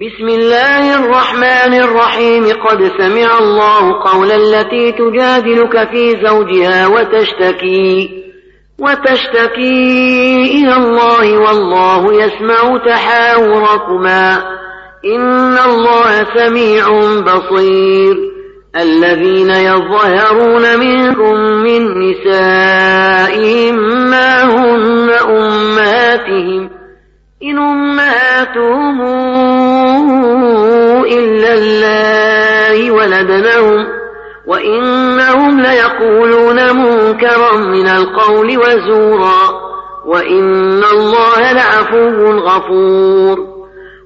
بسم الله الرحمن الرحيم. قد سمع الله قول التي تجادلك في زوجها وتشتكي وتشتكي إلى الله والله يسمع تحاوركما. إن الله سميع بصير. الذين يظهرون منكم من نسائهم ما هن أمهاتهم. إن أمهاتهم إلا الله ولدنهم وإنهم ليقولون منكرا من القول وزورا وإن الله لعفو غفور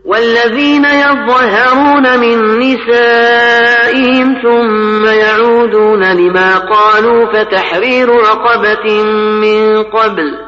والذين يظهرون من نسائهم ثم يعودون لما قالوا فتحرير رقبة من قبل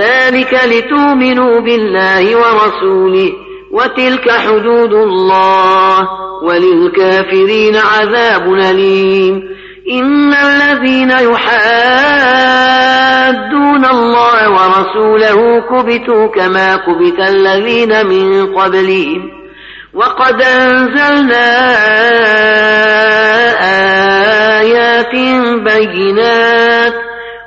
ذلك لتؤمنوا بالله ورسوله وتلك حدود الله وللكافرين عذاب أليم. إن الذين يحادون الله ورسوله كبتوا كما كبت الذين من قبلهم. وقد أنزلنا آيات بينات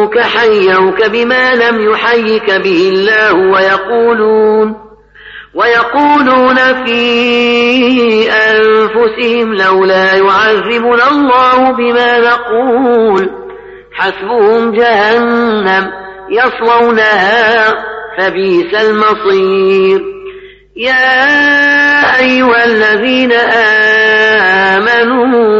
جاءوك حيوك بما لم يحيك به الله ويقولون ويقولون في أنفسهم لولا يعذبنا الله بما نقول حسبهم جهنم يصلونها فبئس المصير يا أيها الذين آمنوا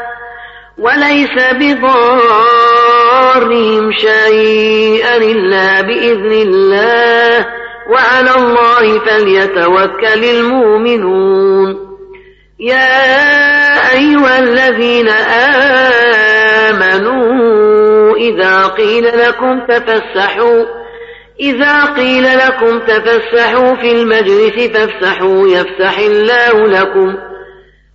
وليس بضارهم شيئا إلا بإذن الله. وعلى الله فليتوكل المؤمنون. يا أيها الذين آمنوا إذا قيل لكم تفسحوا إذا قيل لكم تفسحوا في المجلس فافسحوا يفسح الله لكم.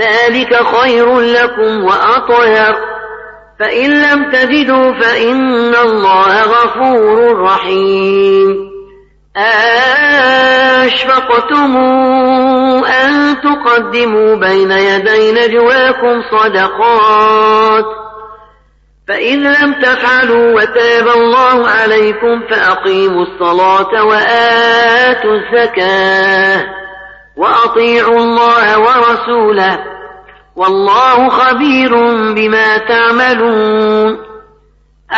ذلك خير لكم وأطير فإن لم تجدوا فإن الله غفور رحيم. أشفقتم أن تقدموا بين يدي نجواكم صدقات. فإن لم تفعلوا وتاب الله عليكم فأقيموا الصلاة وآتوا الزكاة. وأطيعوا الله ورسوله والله خبير بما تعملون.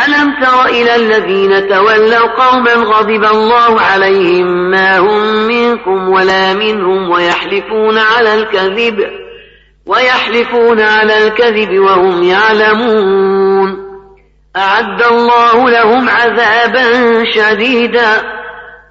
ألم تر إلى الذين تولوا قوما غضب الله عليهم ما هم منكم ولا منهم ويحلفون على الكذب ويحلفون على الكذب وهم يعلمون. أعد الله لهم عذابا شديدا.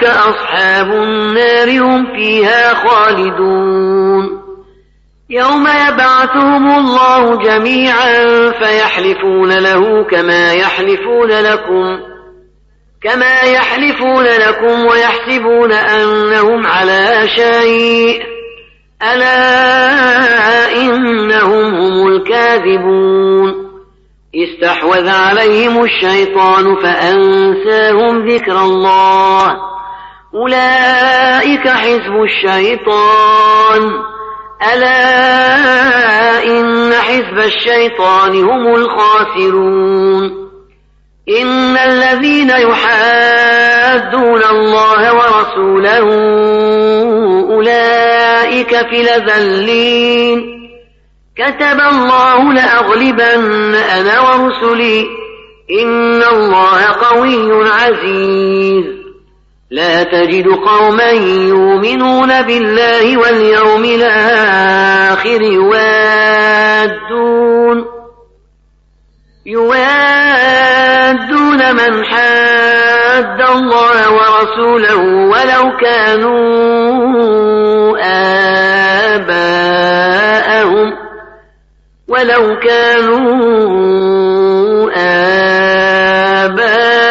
أولئك أصحاب النار هم فيها خالدون. يوم يبعثهم الله جميعا فيحلفون له كما يحلفون لكم كما يحلفون لكم ويحسبون أنهم على شيء. ألا إنهم هم الكاذبون. استحوذ عليهم الشيطان فأنساهم ذكر الله. أولئك حزب الشيطان. ألا إن حزب الشيطان هم الخاسرون. إن الذين يحادون الله ورسوله أولئك في لذلين. كتب الله لأغلبن أنا ورسلي. إن الله قوي عزيز. لا تجد قوما يؤمنون بالله واليوم الآخر يوادون. يوادون من حاد الله ورسوله ولو كانوا آباءهم. ولو كانوا أبناءهم